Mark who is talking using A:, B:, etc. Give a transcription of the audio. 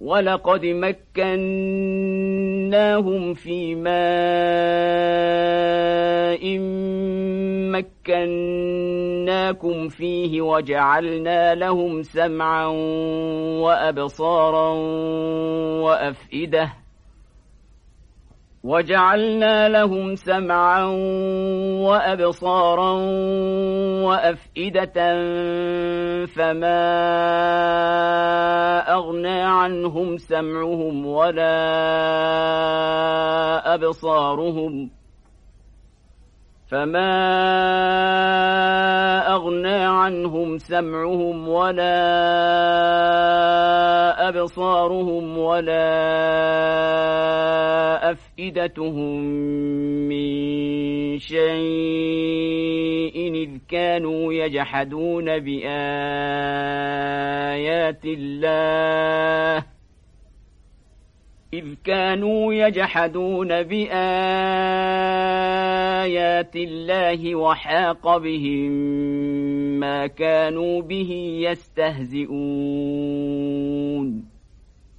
A: ولقد مكناهم في ماء مكناكم فيه وجعلنا لهم سمعا وأبصارا وأفئدة وجعلنا لهم سمعا وأبصارا وأفئدة فما عنهم سمعهم ولا أبصارهم فما أغنى عنهم سمعهم ولا أبصارهم ولا أفئدتهم من شيء إذ كانوا يجحدون بآيات الله. إذ كانوا يجحدون بآيات الله وحاق بهم ما كانوا به يستهزئون.